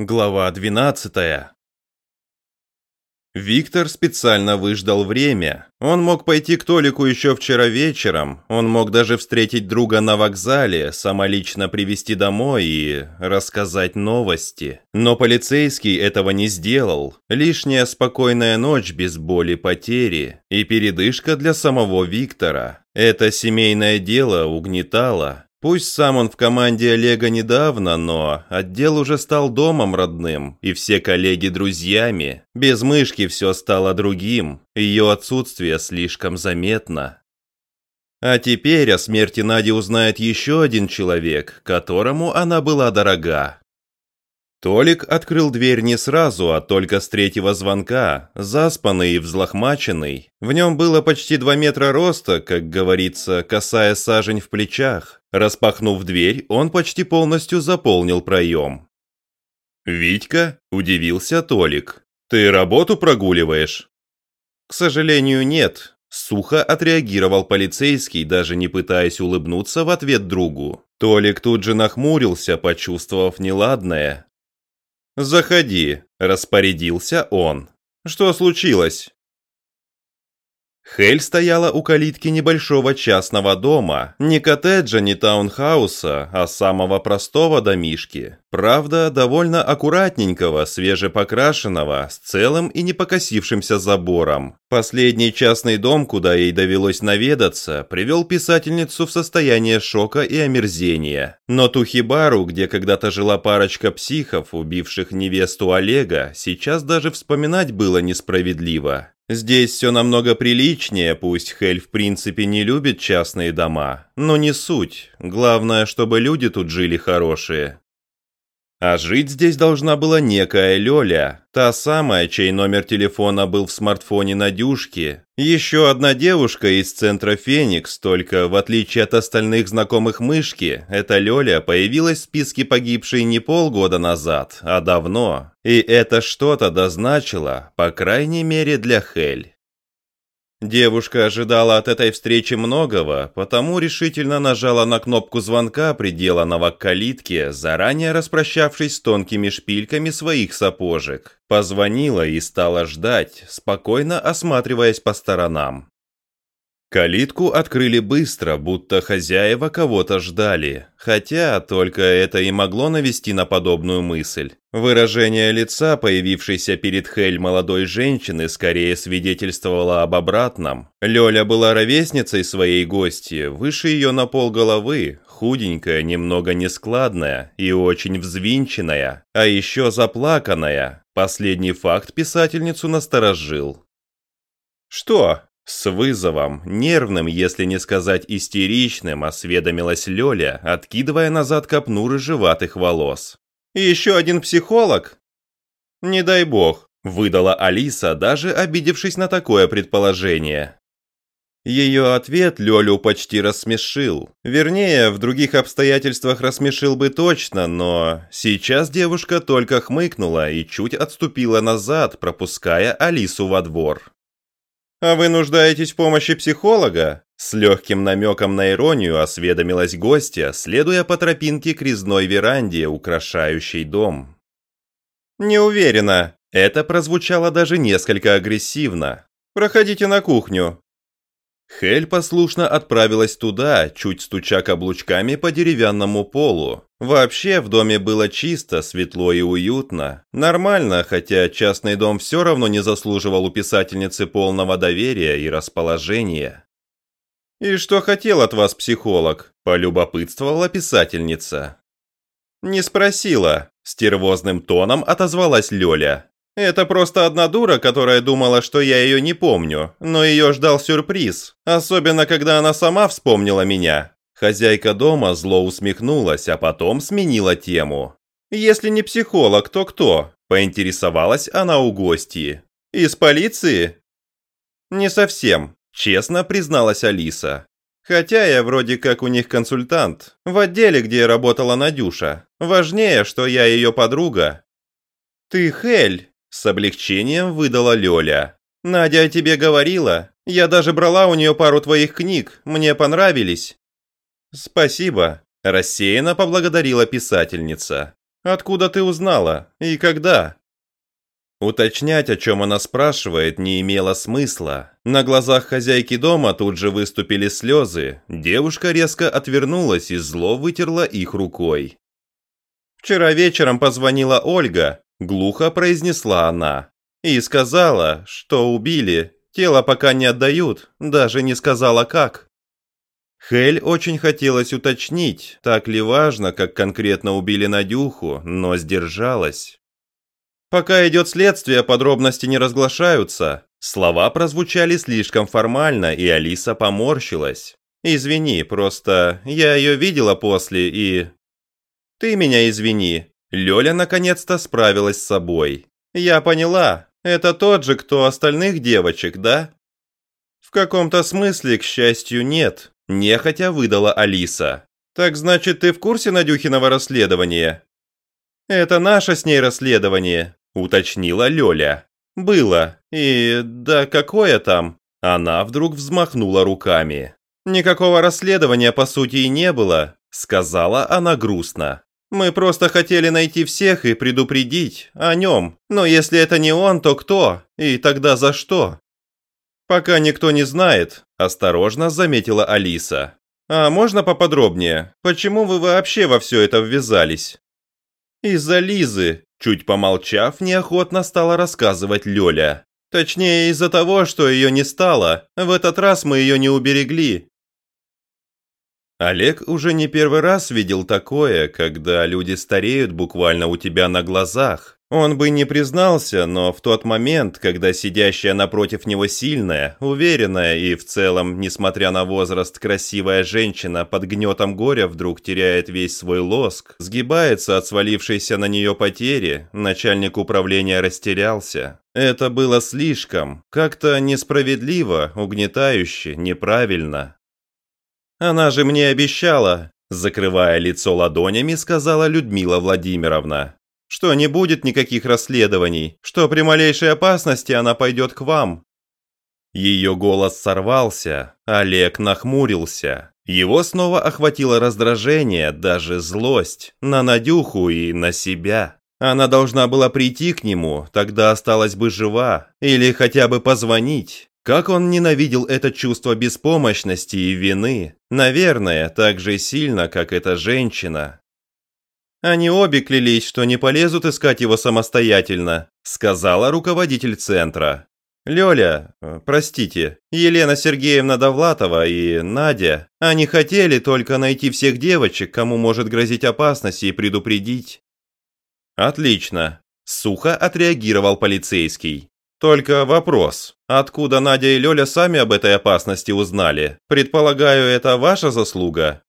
Глава 12 Виктор специально выждал время. Он мог пойти к Толику еще вчера вечером, он мог даже встретить друга на вокзале, самолично привезти домой и рассказать новости. Но полицейский этого не сделал. Лишняя спокойная ночь без боли потери и передышка для самого Виктора. Это семейное дело угнетало. Пусть сам он в команде Олега недавно, но отдел уже стал домом родным, и все коллеги друзьями. Без мышки все стало другим, ее отсутствие слишком заметно. А теперь о смерти Нади узнает еще один человек, которому она была дорога. Толик открыл дверь не сразу, а только с третьего звонка, заспанный и взлохмаченный. В нем было почти два метра роста, как говорится, касая сажень в плечах. Распахнув дверь, он почти полностью заполнил проем. «Витька?» – удивился Толик. «Ты работу прогуливаешь?» «К сожалению, нет», – сухо отреагировал полицейский, даже не пытаясь улыбнуться в ответ другу. Толик тут же нахмурился, почувствовав неладное, «Заходи», – распорядился он. «Что случилось?» Хель стояла у калитки небольшого частного дома, не коттеджа, не таунхауса, а самого простого домишки. Правда, довольно аккуратненького, свежепокрашенного, с целым и не покосившимся забором. Последний частный дом, куда ей довелось наведаться, привел писательницу в состояние шока и омерзения. Но ту хибару, где когда-то жила парочка психов, убивших невесту Олега, сейчас даже вспоминать было несправедливо. Здесь все намного приличнее, пусть Хель в принципе не любит частные дома, но не суть. Главное, чтобы люди тут жили хорошие. А жить здесь должна была некая Лёля, та самая, чей номер телефона был в смартфоне Надюшки. Еще одна девушка из центра Феникс, только в отличие от остальных знакомых мышки, эта Лёля появилась в списке погибшей не полгода назад, а давно. И это что-то дозначило, по крайней мере для Хель. Девушка ожидала от этой встречи многого, потому решительно нажала на кнопку звонка, приделанного к калитке, заранее распрощавшись с тонкими шпильками своих сапожек. Позвонила и стала ждать, спокойно осматриваясь по сторонам. Калитку открыли быстро, будто хозяева кого-то ждали, хотя только это и могло навести на подобную мысль. Выражение лица, появившейся перед Хель молодой женщины, скорее свидетельствовало об обратном. Лёля была ровесницей своей гости, выше ее на полголовы, худенькая, немного нескладная и очень взвинченная, а еще заплаканная. Последний факт писательницу насторожил. «Что?» С вызовом, нервным, если не сказать истеричным, осведомилась Лёля, откидывая назад копну рыжеватых волос. «Еще один психолог?» «Не дай бог», – выдала Алиса, даже обидевшись на такое предположение. Ее ответ Лёлю почти рассмешил. Вернее, в других обстоятельствах рассмешил бы точно, но сейчас девушка только хмыкнула и чуть отступила назад, пропуская Алису во двор. «А вы нуждаетесь в помощи психолога?» С легким намеком на иронию осведомилась гостья, следуя по тропинке к резной веранде, украшающей дом. «Не уверена». Это прозвучало даже несколько агрессивно. «Проходите на кухню. Хель послушно отправилась туда, чуть стуча каблучками по деревянному полу. Вообще в доме было чисто, светло и уютно. Нормально, хотя частный дом все равно не заслуживал у писательницы полного доверия и расположения. «И что хотел от вас психолог?» – полюбопытствовала писательница. «Не спросила», – стервозным тоном отозвалась Лёля. Это просто одна дура, которая думала, что я ее не помню, но ее ждал сюрприз, особенно когда она сама вспомнила меня. Хозяйка дома зло усмехнулась, а потом сменила тему. «Если не психолог, то кто?» – поинтересовалась она у гостьи. «Из полиции?» «Не совсем», – честно призналась Алиса. «Хотя я вроде как у них консультант, в отделе, где работала Надюша. Важнее, что я ее подруга». «Ты Хель!» С облегчением выдала Лёля. «Надя тебе говорила. Я даже брала у нее пару твоих книг. Мне понравились». «Спасибо», – рассеянно поблагодарила писательница. Откуда ты узнала? И когда?» Уточнять, о чем она спрашивает, не имело смысла. На глазах хозяйки дома тут же выступили слезы. Девушка резко отвернулась и зло вытерла их рукой. «Вчера вечером позвонила Ольга», – глухо произнесла она. «И сказала, что убили. Тело пока не отдают, даже не сказала как». Хель очень хотелось уточнить, так ли важно, как конкретно убили Надюху, но сдержалась. Пока идет следствие, подробности не разглашаются. Слова прозвучали слишком формально, и Алиса поморщилась. «Извини, просто я ее видела после и...» «Ты меня извини». Лёля наконец-то справилась с собой. «Я поняла. Это тот же, кто остальных девочек, да?» «В каком-то смысле, к счастью, нет», – нехотя выдала Алиса. «Так значит, ты в курсе Надюхиного расследования?» «Это наше с ней расследование уточнила Лёля. «Было. И да какое там?» Она вдруг взмахнула руками. «Никакого расследования, по сути, и не было», – сказала она грустно. «Мы просто хотели найти всех и предупредить о нем. Но если это не он, то кто? И тогда за что?» «Пока никто не знает», – осторожно заметила Алиса. «А можно поподробнее? Почему вы вообще во все это ввязались?» «Из-за Лизы», Чуть помолчав, неохотно стала рассказывать Лёля. Точнее, из-за того, что её не стало. В этот раз мы её не уберегли. Олег уже не первый раз видел такое, когда люди стареют буквально у тебя на глазах. Он бы не признался, но в тот момент, когда сидящая напротив него сильная, уверенная и в целом, несмотря на возраст, красивая женщина под гнетом горя вдруг теряет весь свой лоск, сгибается от свалившейся на нее потери, начальник управления растерялся. Это было слишком, как-то несправедливо, угнетающе, неправильно. «Она же мне обещала», закрывая лицо ладонями, сказала Людмила Владимировна что не будет никаких расследований, что при малейшей опасности она пойдет к вам». Ее голос сорвался, Олег нахмурился. Его снова охватило раздражение, даже злость, на Надюху и на себя. Она должна была прийти к нему, тогда осталась бы жива, или хотя бы позвонить. Как он ненавидел это чувство беспомощности и вины. Наверное, так же сильно, как эта женщина. Они обе клялись, что не полезут искать его самостоятельно, сказала руководитель центра. Лёля, простите, Елена Сергеевна Довлатова и Надя, они хотели только найти всех девочек, кому может грозить опасность и предупредить. Отлично, сухо отреагировал полицейский. Только вопрос, откуда Надя и Лёля сами об этой опасности узнали? Предполагаю, это ваша заслуга?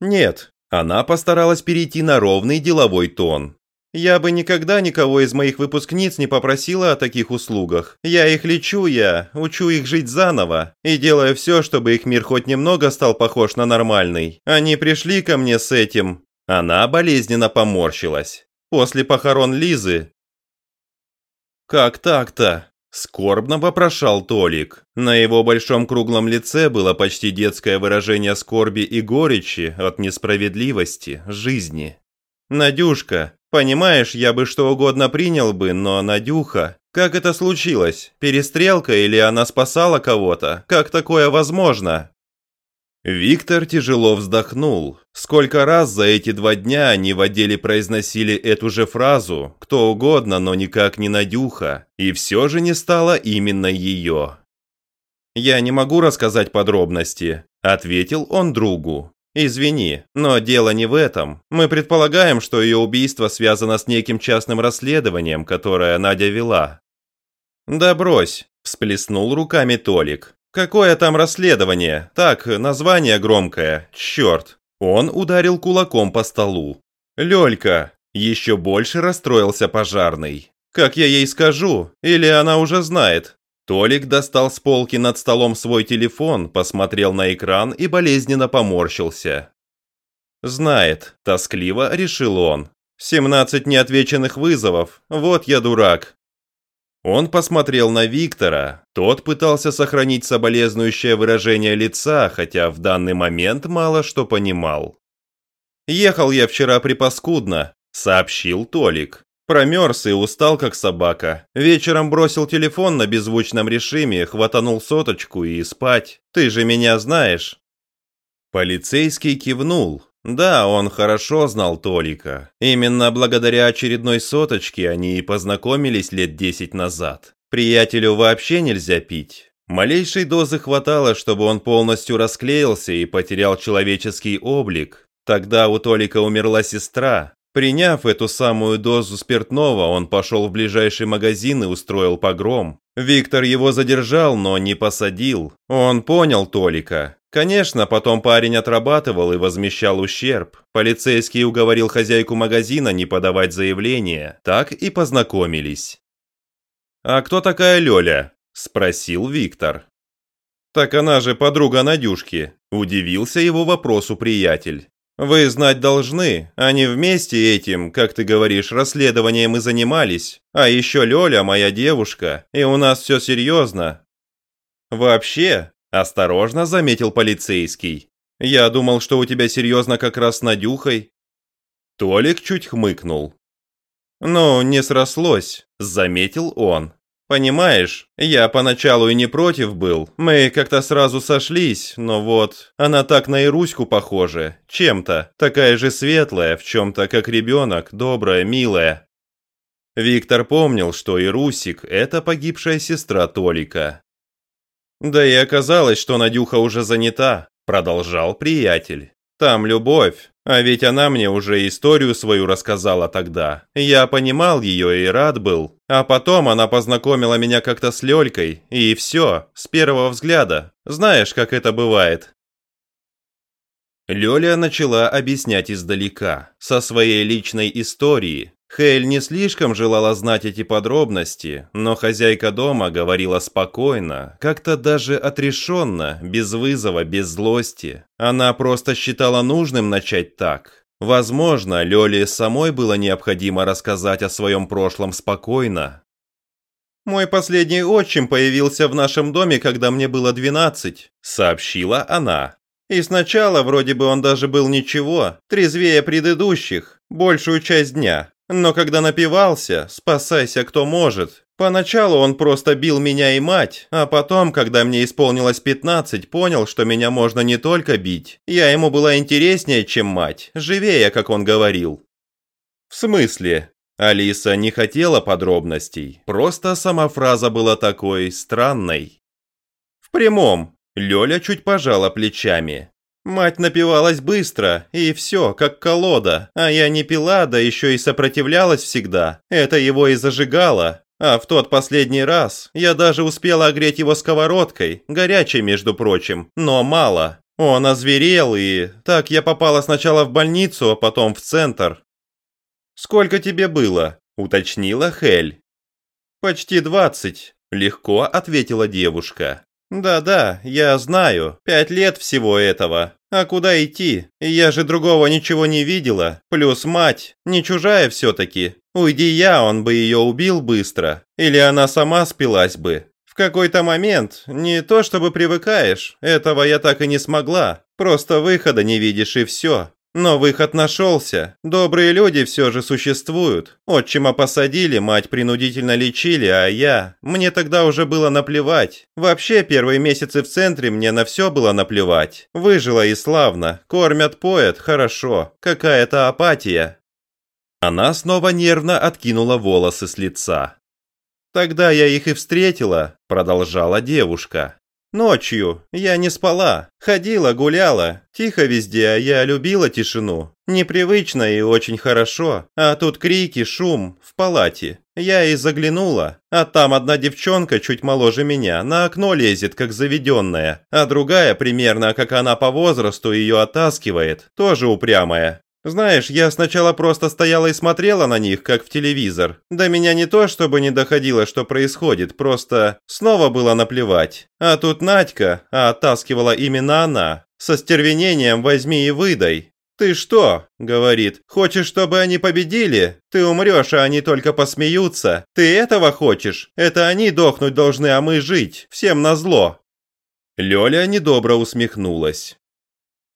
Нет, она постаралась перейти на ровный деловой тон. «Я бы никогда никого из моих выпускниц не попросила о таких услугах. Я их лечу, я учу их жить заново и делаю все, чтобы их мир хоть немного стал похож на нормальный. Они пришли ко мне с этим». Она болезненно поморщилась. После похорон Лизы. «Как так-то?» Скорбно вопрошал Толик. На его большом круглом лице было почти детское выражение скорби и горечи от несправедливости жизни. «Надюшка, понимаешь, я бы что угодно принял бы, но Надюха... Как это случилось? Перестрелка или она спасала кого-то? Как такое возможно?» Виктор тяжело вздохнул. Сколько раз за эти два дня они в отделе произносили эту же фразу «кто угодно, но никак не Надюха», и все же не стало именно ее. «Я не могу рассказать подробности», – ответил он другу. «Извини, но дело не в этом. Мы предполагаем, что ее убийство связано с неким частным расследованием, которое Надя вела». «Да брось», – всплеснул руками Толик. «Какое там расследование? Так, название громкое. Черт!» Он ударил кулаком по столу. «Лёлька!» Еще больше расстроился пожарный. «Как я ей скажу? Или она уже знает?» Толик достал с полки над столом свой телефон, посмотрел на экран и болезненно поморщился. «Знает», – тоскливо решил он. «17 неотвеченных вызовов. Вот я дурак. Он посмотрел на Виктора. Тот пытался сохранить соболезнующее выражение лица, хотя в данный момент мало что понимал. «Ехал я вчера припаскудно», сообщил Толик. Промерз и устал, как собака. Вечером бросил телефон на беззвучном режиме, хватанул соточку и спать. Ты же меня знаешь. Полицейский кивнул. Да, он хорошо знал Толика. Именно благодаря очередной соточке они и познакомились лет десять назад. Приятелю вообще нельзя пить. Малейшей дозы хватало, чтобы он полностью расклеился и потерял человеческий облик. Тогда у Толика умерла сестра. Приняв эту самую дозу спиртного, он пошел в ближайший магазин и устроил погром. Виктор его задержал, но не посадил. Он понял Толика. Конечно, потом парень отрабатывал и возмещал ущерб. Полицейский уговорил хозяйку магазина не подавать заявление. Так и познакомились. «А кто такая Лёля?» – спросил Виктор. «Так она же подруга Надюшки», – удивился его вопросу приятель. «Вы знать должны, они вместе этим, как ты говоришь, расследованием и занимались. А еще Лёля моя девушка, и у нас все серьезно». «Вообще», – осторожно заметил полицейский. «Я думал, что у тебя серьезно как раз с Надюхой». Толик чуть хмыкнул. «Ну, не срослось», – заметил он. Понимаешь, я поначалу и не против был, мы как-то сразу сошлись, но вот, она так на Ируську похожа, чем-то, такая же светлая, в чем-то как ребенок, добрая, милая. Виктор помнил, что Ирусик – это погибшая сестра Толика. Да и оказалось, что Надюха уже занята, продолжал приятель. Там любовь, а ведь она мне уже историю свою рассказала тогда. Я понимал ее и рад был. А потом она познакомила меня как-то с Лёлькой, и все, с первого взгляда. Знаешь, как это бывает. Лёля начала объяснять издалека, со своей личной истории, Хейль не слишком желала знать эти подробности, но хозяйка дома говорила спокойно, как-то даже отрешенно, без вызова, без злости. Она просто считала нужным начать так. Возможно, Лёле самой было необходимо рассказать о своем прошлом спокойно. «Мой последний отчим появился в нашем доме, когда мне было 12», — сообщила она. «И сначала вроде бы он даже был ничего, трезвее предыдущих, большую часть дня. Но когда напивался, спасайся кто может. Поначалу он просто бил меня и мать, а потом, когда мне исполнилось 15, понял, что меня можно не только бить. Я ему была интереснее, чем мать, живее, как он говорил. В смысле? Алиса не хотела подробностей, просто сама фраза была такой странной. В прямом. Лёля чуть пожала плечами. Мать напивалась быстро, и все, как колода, а я не пила, да еще и сопротивлялась всегда. Это его и зажигало. А в тот последний раз я даже успела огреть его сковородкой, горячей, между прочим, но мало. Он озверел, и так я попала сначала в больницу, а потом в центр. «Сколько тебе было?» – уточнила Хель. «Почти двадцать», – легко ответила девушка. «Да-да, я знаю. Пять лет всего этого. А куда идти? Я же другого ничего не видела. Плюс мать. Не чужая все-таки. Уйди я, он бы ее убил быстро. Или она сама спилась бы. В какой-то момент, не то чтобы привыкаешь, этого я так и не смогла. Просто выхода не видишь и все. Но выход нашелся. Добрые люди все же существуют. Отчима посадили, мать принудительно лечили, а я... Мне тогда уже было наплевать. Вообще, первые месяцы в центре мне на все было наплевать. Выжила и славно. Кормят, поят, хорошо. Какая-то апатия. Она снова нервно откинула волосы с лица. «Тогда я их и встретила», – продолжала девушка. Ночью. Я не спала, ходила, гуляла, тихо везде, а я любила тишину. Непривычно и очень хорошо, а тут крики, шум, в палате. Я и заглянула, а там одна девчонка чуть моложе меня, на окно лезет, как заведенная, а другая, примерно как она по возрасту, ее оттаскивает, тоже упрямая. Знаешь, я сначала просто стояла и смотрела на них, как в телевизор. До меня не то, чтобы не доходило, что происходит, просто снова было наплевать. А тут Надька, а оттаскивала именно она. Со стервенением возьми и выдай. «Ты что?» – говорит. «Хочешь, чтобы они победили? Ты умрешь, а они только посмеются. Ты этого хочешь? Это они дохнуть должны, а мы жить. Всем назло». Лёля недобро усмехнулась.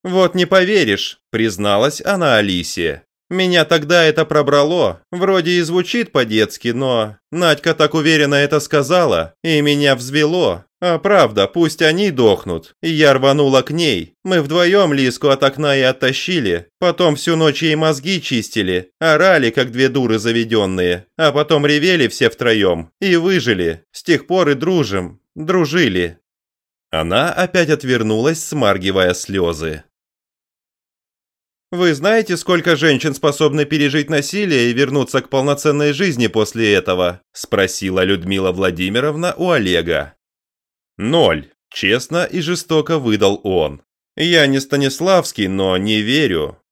«Вот не поверишь», – призналась она Алисе. Меня тогда это пробрало. Вроде и звучит по-детски, но... Надька так уверенно это сказала, и меня взвело. А правда, пусть они дохнут. И я рванула к ней. Мы вдвоем Лиску от окна и оттащили. Потом всю ночь ей мозги чистили. Орали, как две дуры заведенные. А потом ревели все втроем. И выжили. С тех пор и дружим. Дружили. Она опять отвернулась, смаргивая слезы. Вы знаете, сколько женщин способны пережить насилие и вернуться к полноценной жизни после этого? Спросила Людмила Владимировна у Олега. Ноль. Честно и жестоко выдал он. Я не Станиславский, но не верю.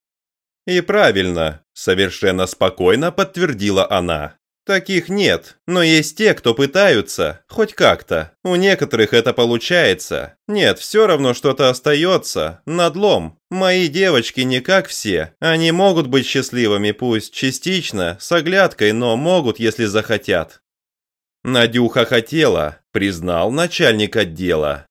И правильно, совершенно спокойно подтвердила она. Таких нет, но есть те, кто пытаются, хоть как-то. У некоторых это получается. Нет, все равно что-то остается, надлом. Мои девочки не как все. Они могут быть счастливыми, пусть частично, с оглядкой, но могут, если захотят. Надюха хотела, признал начальник отдела.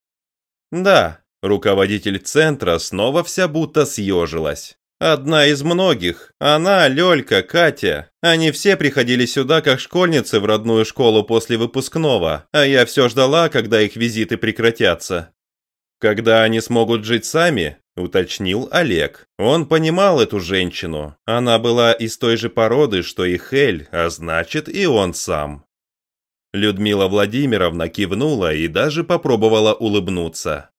Да, руководитель центра снова вся будто съежилась. Одна из многих. Она, Лёлька, Катя. Они все приходили сюда как школьницы в родную школу после выпускного, а я все ждала, когда их визиты прекратятся. Когда они смогут жить сами, уточнил Олег. Он понимал эту женщину. Она была из той же породы, что и Хель, а значит и он сам. Людмила Владимировна кивнула и даже попробовала улыбнуться.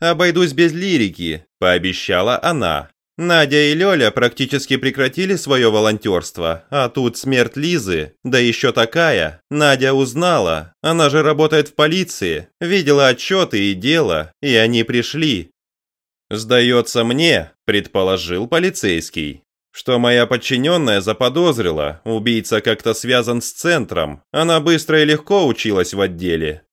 «Обойдусь без лирики», – пообещала она. Надя и Лёля практически прекратили свое волонтерство, а тут смерть Лизы, да еще такая. Надя узнала, она же работает в полиции, видела отчеты и дело, и они пришли. «Сдается мне», – предположил полицейский, что моя подчиненная заподозрила, убийца как-то связан с центром, она быстро и легко училась в отделе.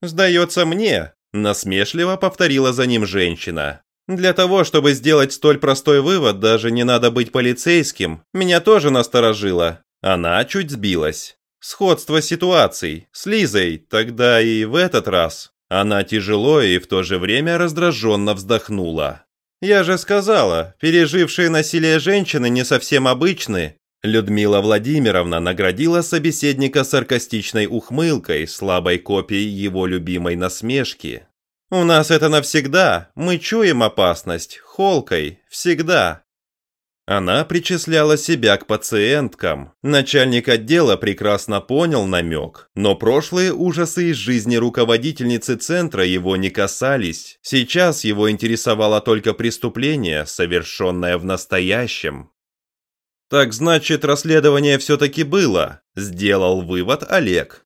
«Сдается мне», – насмешливо повторила за ним женщина. Для того, чтобы сделать столь простой вывод, даже не надо быть полицейским. Меня тоже насторожило. Она чуть сбилась. Сходство ситуаций. С Лизой, тогда и в этот раз. Она тяжело и в то же время раздраженно вздохнула. «Я же сказала, пережившие насилие женщины не совсем обычны». Людмила Владимировна наградила собеседника саркастичной ухмылкой, слабой копией его любимой насмешки. У нас это навсегда. Мы чуем опасность. Холкой. Всегда. Она причисляла себя к пациенткам. Начальник отдела прекрасно понял намек, но прошлые ужасы из жизни руководительницы центра его не касались. Сейчас его интересовало только преступление, совершенное в настоящем. «Так значит, расследование все-таки было», – сделал вывод Олег.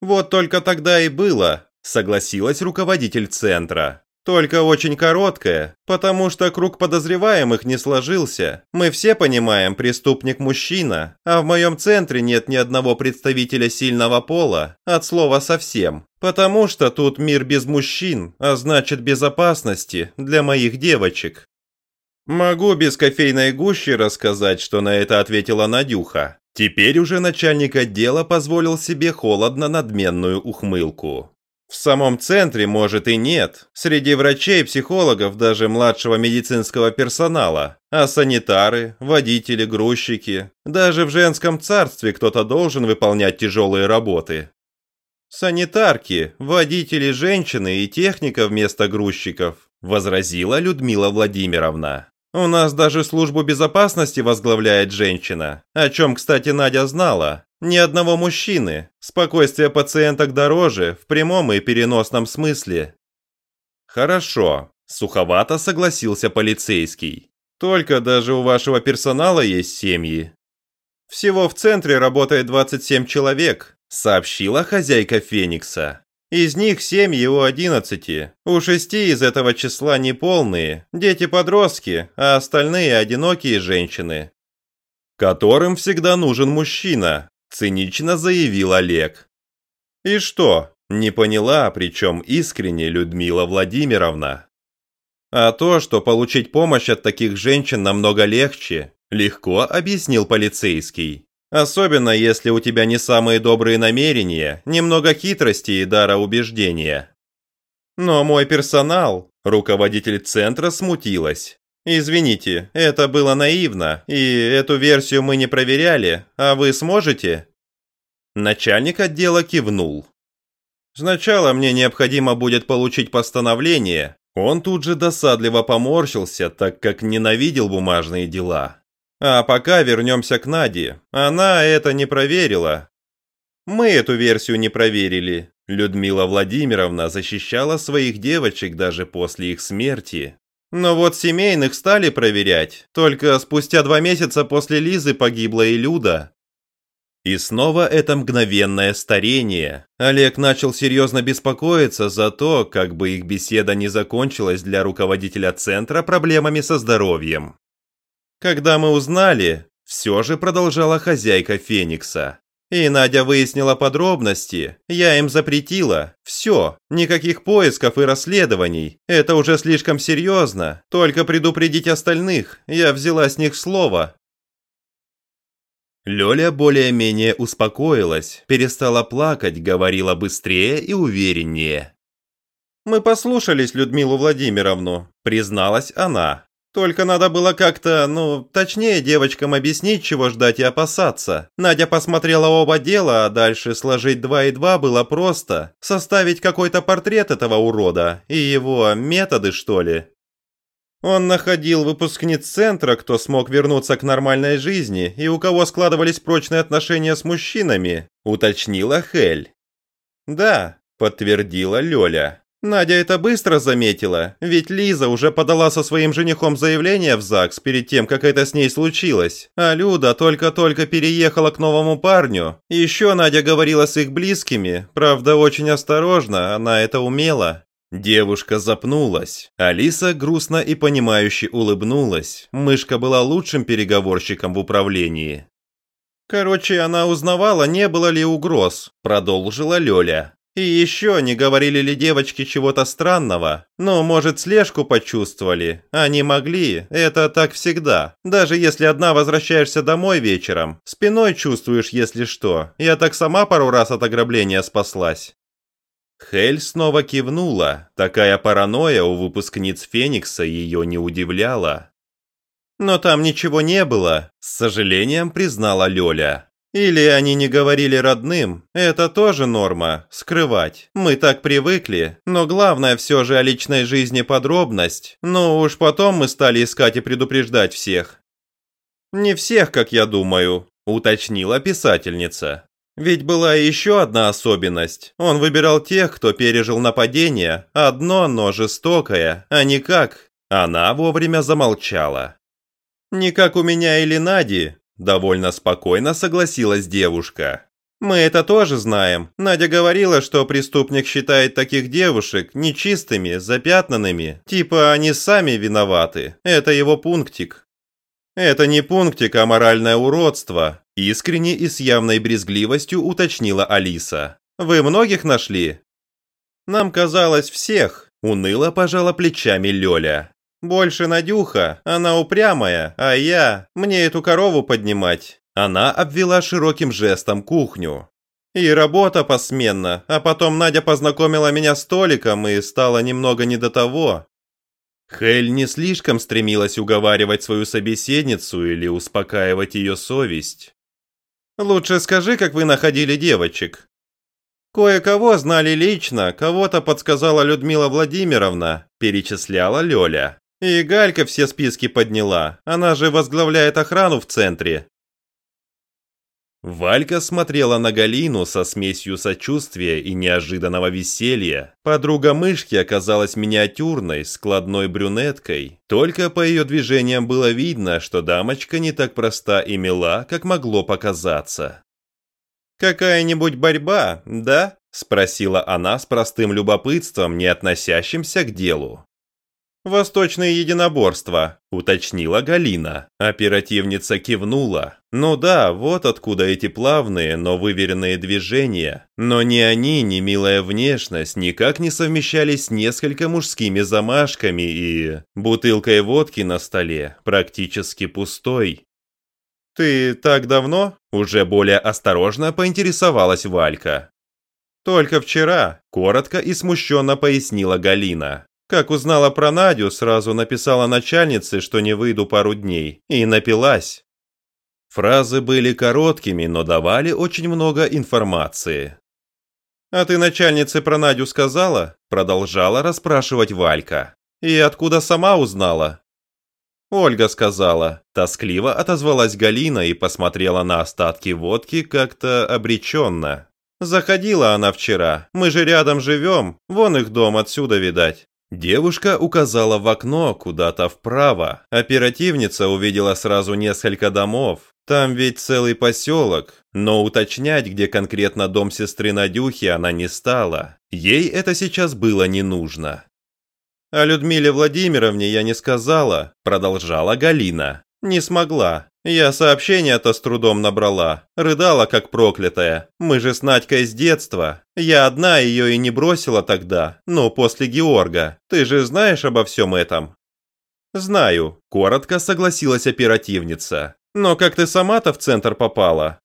«Вот только тогда и было согласилась руководитель центра. Только очень короткая, потому что круг подозреваемых не сложился. Мы все понимаем, преступник мужчина, а в моем центре нет ни одного представителя сильного пола, от слова совсем. Потому что тут мир без мужчин, а значит безопасности для моих девочек. Могу без кофейной гущи рассказать, что на это ответила Надюха. Теперь уже начальник отдела позволил себе холодно-надменную ухмылку. В самом центре, может, и нет. Среди врачей, психологов, даже младшего медицинского персонала. А санитары, водители, грузчики. Даже в женском царстве кто-то должен выполнять тяжелые работы. Санитарки, водители, женщины и техника вместо грузчиков, возразила Людмила Владимировна. У нас даже службу безопасности возглавляет женщина, о чем, кстати, Надя знала. Ни одного мужчины. Спокойствие пациенток дороже, в прямом и переносном смысле. Хорошо, суховато согласился полицейский. Только даже у вашего персонала есть семьи. Всего в центре работает 27 человек, сообщила хозяйка Феникса. Из них семьи у 11. У шести из этого числа неполные, дети-подростки, а остальные одинокие женщины. Которым всегда нужен мужчина, цинично заявил Олег. И что? Не поняла, причем искренне Людмила Владимировна. А то, что получить помощь от таких женщин намного легче, легко объяснил полицейский. Особенно если у тебя не самые добрые намерения, немного хитрости и дара убеждения. Но мой персонал, руководитель центра смутилась. Извините, это было наивно, и эту версию мы не проверяли, а вы сможете?» Начальник отдела кивнул. «Сначала мне необходимо будет получить постановление». Он тут же досадливо поморщился, так как ненавидел бумажные дела. А пока вернемся к Наде. Она это не проверила. Мы эту версию не проверили. Людмила Владимировна защищала своих девочек даже после их смерти. Но вот семейных стали проверять. Только спустя два месяца после Лизы погибла и Люда. И снова это мгновенное старение. Олег начал серьезно беспокоиться за то, как бы их беседа не закончилась для руководителя центра проблемами со здоровьем. Когда мы узнали, все же продолжала хозяйка Феникса. И Надя выяснила подробности. Я им запретила. Все. Никаких поисков и расследований. Это уже слишком серьезно. Только предупредить остальных. Я взяла с них слово. Лёля более-менее успокоилась, перестала плакать, говорила быстрее и увереннее. «Мы послушались Людмилу Владимировну», – призналась она. Только надо было как-то, ну, точнее девочкам объяснить, чего ждать и опасаться. Надя посмотрела оба дела, а дальше сложить два и два было просто. Составить какой-то портрет этого урода и его методы, что ли. Он находил выпускниц центра, кто смог вернуться к нормальной жизни и у кого складывались прочные отношения с мужчинами, уточнила Хель. Да, подтвердила Лёля. Надя это быстро заметила, ведь Лиза уже подала со своим женихом заявление в ЗАГС перед тем, как это с ней случилось. А Люда только-только переехала к новому парню. Еще Надя говорила с их близкими, правда очень осторожно, она это умела. Девушка запнулась. Алиса грустно и понимающе улыбнулась. Мышка была лучшим переговорщиком в управлении. «Короче, она узнавала, не было ли угроз», – продолжила Лёля. И еще не говорили ли девочки чего-то странного? Ну, может, слежку почувствовали? Они могли, это так всегда. Даже если одна возвращаешься домой вечером, спиной чувствуешь, если что. Я так сама пару раз от ограбления спаслась. Хель снова кивнула. Такая паранойя у выпускниц Феникса ее не удивляла. «Но там ничего не было», – с сожалением признала Лёля. Или они не говорили родным, это тоже норма, скрывать. Мы так привыкли, но главное все же о личной жизни подробность. Ну уж потом мы стали искать и предупреждать всех. Не всех, как я думаю, уточнила писательница. Ведь была еще одна особенность. Он выбирал тех, кто пережил нападение, одно, но жестокое, а не как. Она вовремя замолчала. Не как у меня или Нади, Довольно спокойно согласилась девушка. «Мы это тоже знаем. Надя говорила, что преступник считает таких девушек нечистыми, запятнанными. Типа они сами виноваты. Это его пунктик». «Это не пунктик, а моральное уродство», – искренне и с явной брезгливостью уточнила Алиса. «Вы многих нашли?» «Нам казалось всех», – уныло пожала плечами Лёля. Больше Надюха, она упрямая, а я, мне эту корову поднимать. Она обвела широким жестом кухню. И работа посменно, а потом Надя познакомила меня с Толиком и стало немного не до того. Хель не слишком стремилась уговаривать свою собеседницу или успокаивать ее совесть. «Лучше скажи, как вы находили девочек». «Кое-кого знали лично, кого-то подсказала Людмила Владимировна», – перечисляла Лёля. И Галька все списки подняла, она же возглавляет охрану в центре. Валька смотрела на Галину со смесью сочувствия и неожиданного веселья. Подруга мышки оказалась миниатюрной, складной брюнеткой. Только по ее движениям было видно, что дамочка не так проста и мила, как могло показаться. «Какая-нибудь борьба, да?» – спросила она с простым любопытством, не относящимся к делу. «Восточное единоборство», – уточнила Галина. Оперативница кивнула. «Ну да, вот откуда эти плавные, но выверенные движения. Но ни они, ни милая внешность никак не совмещались с несколько мужскими замашками и... бутылкой водки на столе, практически пустой». «Ты так давно?» – уже более осторожно поинтересовалась Валька. «Только вчера», – коротко и смущенно пояснила Галина. Как узнала про Надю, сразу написала начальнице, что не выйду пару дней, и напилась. Фразы были короткими, но давали очень много информации. «А ты начальнице про Надю сказала?» – продолжала расспрашивать Валька. «И откуда сама узнала?» Ольга сказала. Тоскливо отозвалась Галина и посмотрела на остатки водки как-то обреченно. «Заходила она вчера. Мы же рядом живем. Вон их дом отсюда видать». Девушка указала в окно куда-то вправо. Оперативница увидела сразу несколько домов. Там ведь целый поселок. Но уточнять, где конкретно дом сестры Надюхи, она не стала. Ей это сейчас было не нужно. «О Людмиле Владимировне я не сказала», – продолжала Галина. «Не смогла. Я сообщение-то с трудом набрала. Рыдала, как проклятая. Мы же с Надькой с детства. Я одна ее и не бросила тогда, но после Георга. Ты же знаешь обо всем этом?» «Знаю», – коротко согласилась оперативница. «Но как ты сама-то в центр попала?»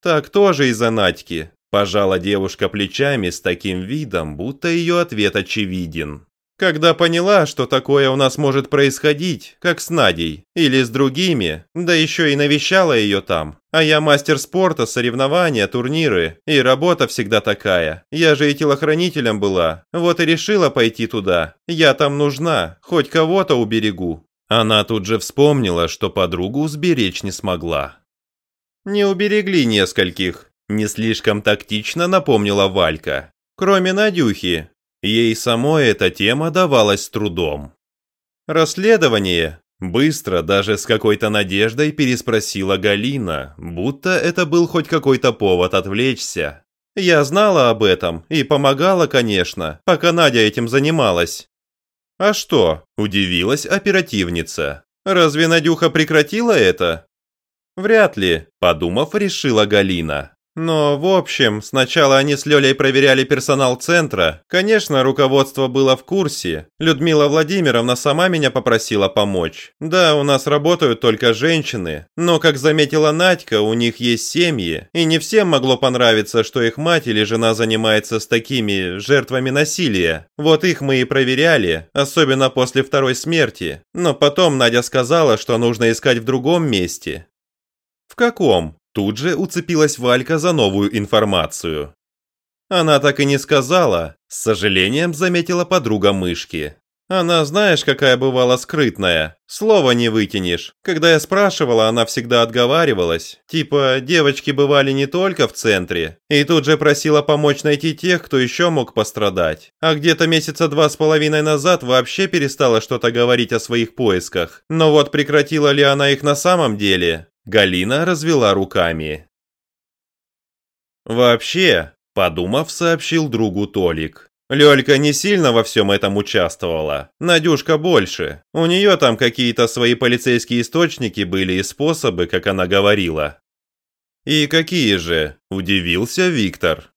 «Так тоже из-за Надьки», – пожала девушка плечами с таким видом, будто ее ответ очевиден. Когда поняла, что такое у нас может происходить, как с Надей, или с другими, да еще и навещала ее там. А я мастер спорта, соревнования, турниры, и работа всегда такая. Я же и телохранителем была, вот и решила пойти туда. Я там нужна, хоть кого-то уберегу. Она тут же вспомнила, что подругу сберечь не смогла. «Не уберегли нескольких», – не слишком тактично напомнила Валька. «Кроме Надюхи, Ей самой эта тема давалась трудом. «Расследование?» Быстро, даже с какой-то надеждой переспросила Галина, будто это был хоть какой-то повод отвлечься. «Я знала об этом и помогала, конечно, пока Надя этим занималась». «А что?» – удивилась оперативница. «Разве Надюха прекратила это?» «Вряд ли», – подумав, решила Галина. Но, в общем, сначала они с Лёлей проверяли персонал центра. Конечно, руководство было в курсе. Людмила Владимировна сама меня попросила помочь. Да, у нас работают только женщины. Но, как заметила Надька, у них есть семьи. И не всем могло понравиться, что их мать или жена занимается с такими жертвами насилия. Вот их мы и проверяли, особенно после второй смерти. Но потом Надя сказала, что нужно искать в другом месте. «В каком?» Тут же уцепилась Валька за новую информацию. Она так и не сказала, с сожалением заметила подруга мышки. Она, знаешь, какая бывала скрытная. Слова не вытянешь. Когда я спрашивала, она всегда отговаривалась. Типа, девочки бывали не только в центре. И тут же просила помочь найти тех, кто еще мог пострадать. А где-то месяца два с половиной назад вообще перестала что-то говорить о своих поисках. Но вот прекратила ли она их на самом деле? Галина развела руками. «Вообще», – подумав, сообщил другу Толик. Лёлька не сильно во всем этом участвовала, Надюшка больше. У неё там какие-то свои полицейские источники были и способы, как она говорила. «И какие же?» – удивился Виктор.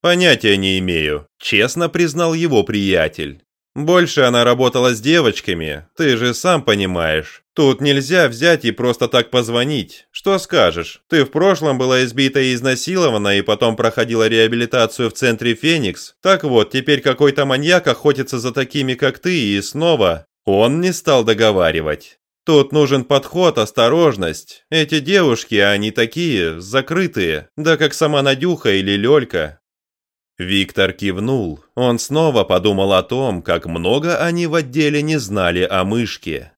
«Понятия не имею», – честно признал его приятель. Больше она работала с девочками, ты же сам понимаешь. Тут нельзя взять и просто так позвонить. Что скажешь? Ты в прошлом была избита и изнасилована, и потом проходила реабилитацию в центре Феникс. Так вот, теперь какой-то маньяк охотится за такими, как ты, и снова... Он не стал договаривать. Тут нужен подход, осторожность. Эти девушки, они такие, закрытые, да как сама Надюха или Лёлька. Виктор кивнул. Он снова подумал о том, как много они в отделе не знали о мышке.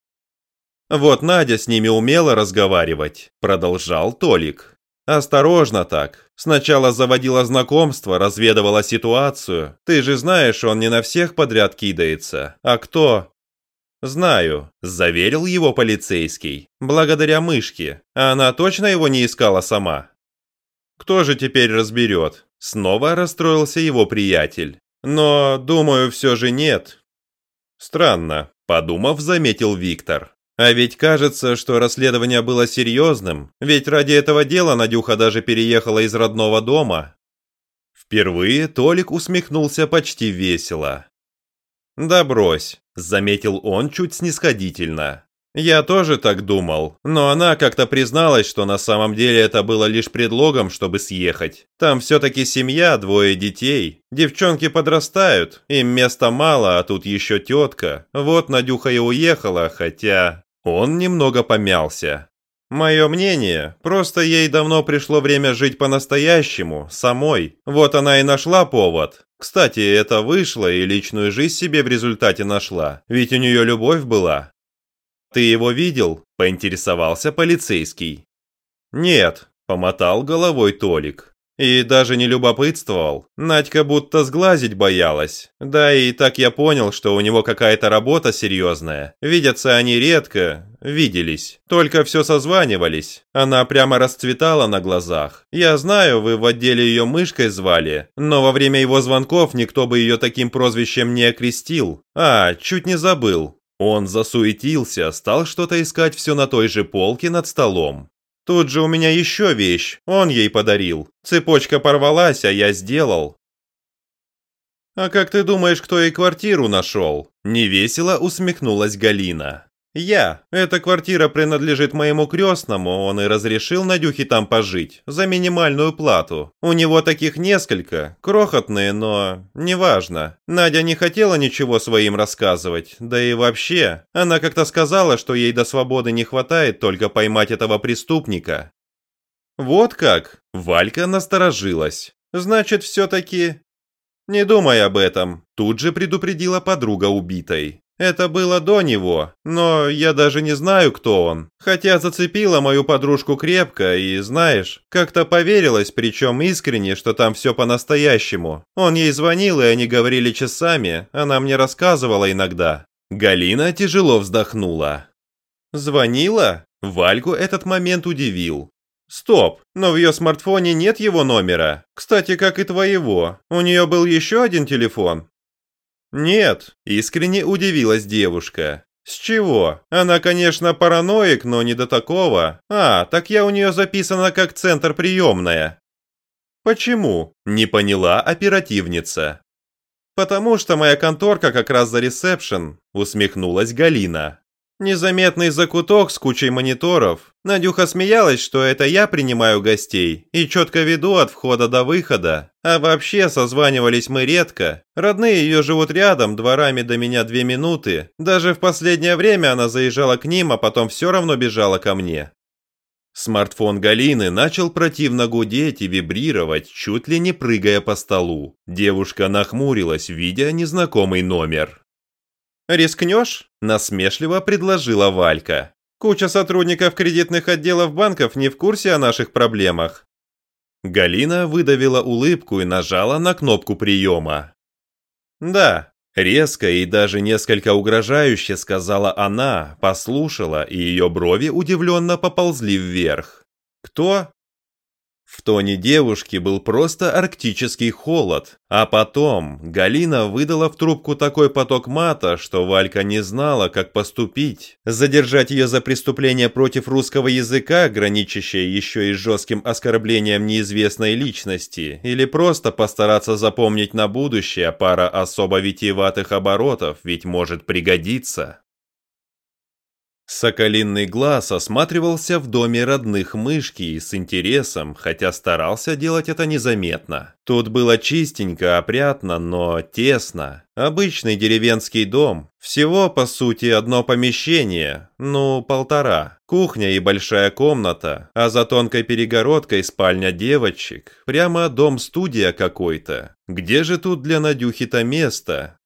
«Вот Надя с ними умела разговаривать», – продолжал Толик. «Осторожно так. Сначала заводила знакомство, разведывала ситуацию. Ты же знаешь, он не на всех подряд кидается. А кто?» «Знаю», – заверил его полицейский. «Благодаря мышке. А она точно его не искала сама?» «Кто же теперь разберет?» Снова расстроился его приятель. Но, думаю, все же нет. Странно, подумав, заметил Виктор. А ведь кажется, что расследование было серьезным, ведь ради этого дела Надюха даже переехала из родного дома. Впервые Толик усмехнулся почти весело. «Да брось», – заметил он чуть снисходительно. Я тоже так думал, но она как-то призналась, что на самом деле это было лишь предлогом, чтобы съехать. Там все-таки семья, двое детей. Девчонки подрастают, им места мало, а тут еще тетка. Вот Надюха и уехала, хотя... Он немного помялся. Мое мнение, просто ей давно пришло время жить по-настоящему, самой. Вот она и нашла повод. Кстати, это вышло и личную жизнь себе в результате нашла, ведь у нее любовь была. «Ты его видел?» – поинтересовался полицейский. «Нет», – помотал головой Толик. И даже не любопытствовал. Надька будто сглазить боялась. Да и так я понял, что у него какая-то работа серьезная. Видятся они редко, виделись. Только все созванивались. Она прямо расцветала на глазах. Я знаю, вы в отделе ее мышкой звали, но во время его звонков никто бы ее таким прозвищем не окрестил. А, чуть не забыл. Он засуетился, стал что-то искать все на той же полке над столом. Тут же у меня еще вещь, он ей подарил. Цепочка порвалась, а я сделал. «А как ты думаешь, кто ей квартиру нашел?» Невесело усмехнулась Галина. «Я. Эта квартира принадлежит моему крестному, он и разрешил Надюхе там пожить, за минимальную плату. У него таких несколько, крохотные, но... неважно. Надя не хотела ничего своим рассказывать, да и вообще. Она как-то сказала, что ей до свободы не хватает только поймать этого преступника». «Вот как?» Валька насторожилась. «Значит, все-таки...» «Не думай об этом», тут же предупредила подруга убитой. Это было до него, но я даже не знаю, кто он. Хотя зацепила мою подружку крепко и, знаешь, как-то поверилась, причем искренне, что там все по-настоящему. Он ей звонил, и они говорили часами, она мне рассказывала иногда. Галина тяжело вздохнула. «Звонила?» Вальку этот момент удивил. «Стоп, но в ее смартфоне нет его номера. Кстати, как и твоего. У нее был еще один телефон?» «Нет», – искренне удивилась девушка. «С чего? Она, конечно, параноик, но не до такого. А, так я у нее записана как центр приемная». «Почему?» – не поняла оперативница. «Потому что моя конторка как раз за ресепшн», – усмехнулась Галина. Незаметный закуток с кучей мониторов. Надюха смеялась, что это я принимаю гостей и четко веду от входа до выхода. А вообще созванивались мы редко. Родные ее живут рядом, дворами до меня две минуты. Даже в последнее время она заезжала к ним, а потом все равно бежала ко мне. Смартфон Галины начал противно гудеть и вибрировать, чуть ли не прыгая по столу. Девушка нахмурилась, видя незнакомый номер. «Рискнешь?» – насмешливо предложила Валька. «Куча сотрудников кредитных отделов банков не в курсе о наших проблемах». Галина выдавила улыбку и нажала на кнопку приема. «Да», – резко и даже несколько угрожающе сказала она, послушала, и ее брови удивленно поползли вверх. «Кто?» В тоне девушки был просто арктический холод. А потом Галина выдала в трубку такой поток мата, что Валька не знала, как поступить. Задержать ее за преступление против русского языка, граничащее еще и с жестким оскорблением неизвестной личности, или просто постараться запомнить на будущее пара особо витиеватых оборотов, ведь может пригодиться. Соколиный глаз осматривался в доме родных мышки и с интересом, хотя старался делать это незаметно. Тут было чистенько, опрятно, но тесно. Обычный деревенский дом. Всего, по сути, одно помещение, ну, полтора. Кухня и большая комната, а за тонкой перегородкой спальня девочек. Прямо дом-студия какой-то. Где же тут для Надюхи-то место?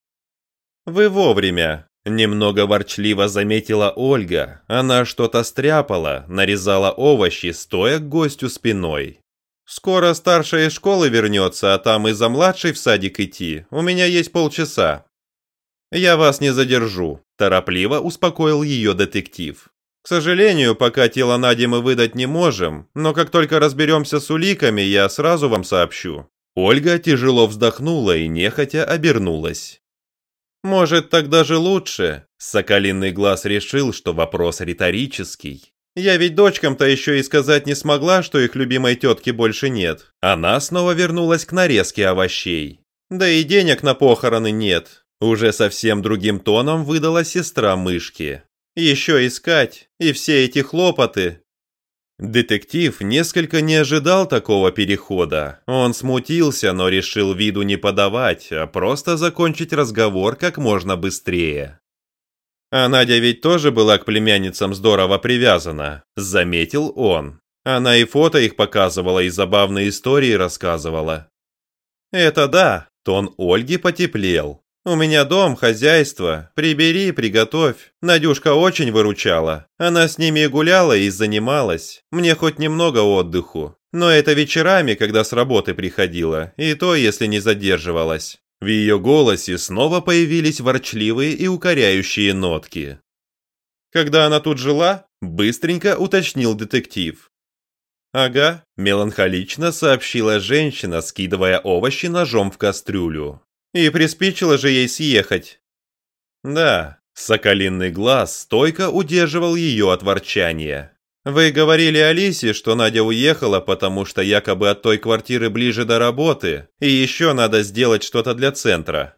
«Вы вовремя», Немного ворчливо заметила Ольга. Она что-то стряпала, нарезала овощи, стоя к гостю спиной. «Скоро старшая из школы вернется, а там и за младшей в садик идти. У меня есть полчаса». «Я вас не задержу», – торопливо успокоил ее детектив. «К сожалению, пока тело Нади мы выдать не можем, но как только разберемся с уликами, я сразу вам сообщу». Ольга тяжело вздохнула и нехотя обернулась. Может, так даже лучше. Соколиный глаз решил, что вопрос риторический. Я ведь дочкам-то еще и сказать не смогла, что их любимой тетки больше нет. Она снова вернулась к нарезке овощей. Да и денег на похороны нет. Уже совсем другим тоном выдала сестра мышки. Еще искать, и все эти хлопоты. Детектив несколько не ожидал такого перехода. Он смутился, но решил виду не подавать, а просто закончить разговор как можно быстрее. А Надя ведь тоже была к племянницам здорово привязана, заметил он. Она и фото их показывала, и забавные истории рассказывала. Это да, тон Ольги потеплел. «У меня дом, хозяйство. Прибери, приготовь. Надюшка очень выручала. Она с ними гуляла и занималась. Мне хоть немного отдыху. Но это вечерами, когда с работы приходила, и то, если не задерживалась». В ее голосе снова появились ворчливые и укоряющие нотки. «Когда она тут жила?» – быстренько уточнил детектив. «Ага», – меланхолично сообщила женщина, скидывая овощи ножом в кастрюлю. И приспичило же ей съехать. Да, соколиный глаз стойко удерживал ее от ворчания. Вы говорили Алисе, что Надя уехала, потому что якобы от той квартиры ближе до работы, и еще надо сделать что-то для центра.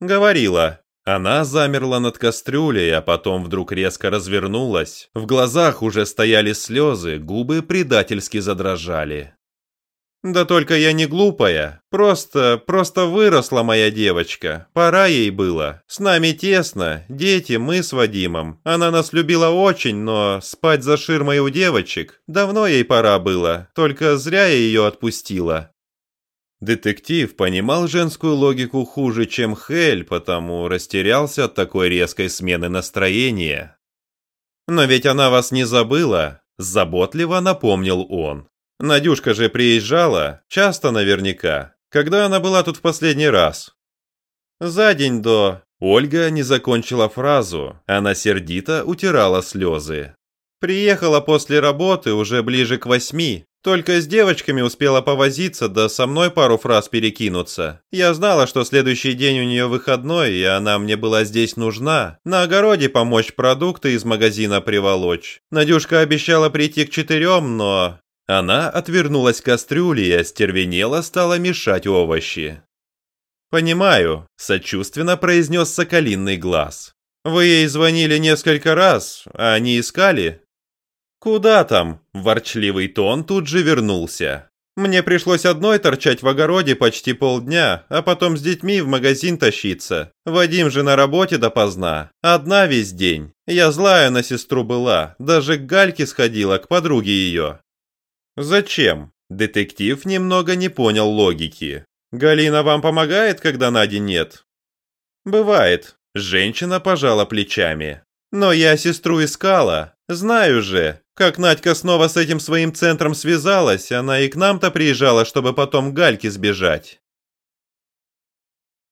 Говорила. Она замерла над кастрюлей, а потом вдруг резко развернулась. В глазах уже стояли слезы, губы предательски задрожали. Да только я не глупая. Просто, просто выросла моя девочка. Пора ей было. С нами тесно. Дети, мы с Вадимом. Она нас любила очень, но спать за ширмой у девочек давно ей пора было. Только зря я ее отпустила. Детектив понимал женскую логику хуже, чем Хель, потому растерялся от такой резкой смены настроения. «Но ведь она вас не забыла», – заботливо напомнил он. Надюшка же приезжала, часто наверняка. Когда она была тут в последний раз? За день до... Ольга не закончила фразу, она сердито утирала слезы. Приехала после работы уже ближе к восьми. Только с девочками успела повозиться, да со мной пару фраз перекинуться. Я знала, что следующий день у нее выходной, и она мне была здесь нужна. На огороде помочь продукты из магазина приволочь. Надюшка обещала прийти к четырем, но... Она отвернулась к кастрюле и остервенела стала мешать овощи. «Понимаю», – сочувственно произнес соколиный глаз. «Вы ей звонили несколько раз, а они искали?» «Куда там?» – ворчливый тон тут же вернулся. «Мне пришлось одной торчать в огороде почти полдня, а потом с детьми в магазин тащиться. Вадим же на работе допоздна. Одна весь день. Я злая на сестру была, даже к Гальке сходила, к подруге ее. «Зачем?» Детектив немного не понял логики. «Галина вам помогает, когда Нади нет?» «Бывает». Женщина пожала плечами. «Но я сестру искала. Знаю же, как Надька снова с этим своим центром связалась, она и к нам-то приезжала, чтобы потом к Гальке сбежать.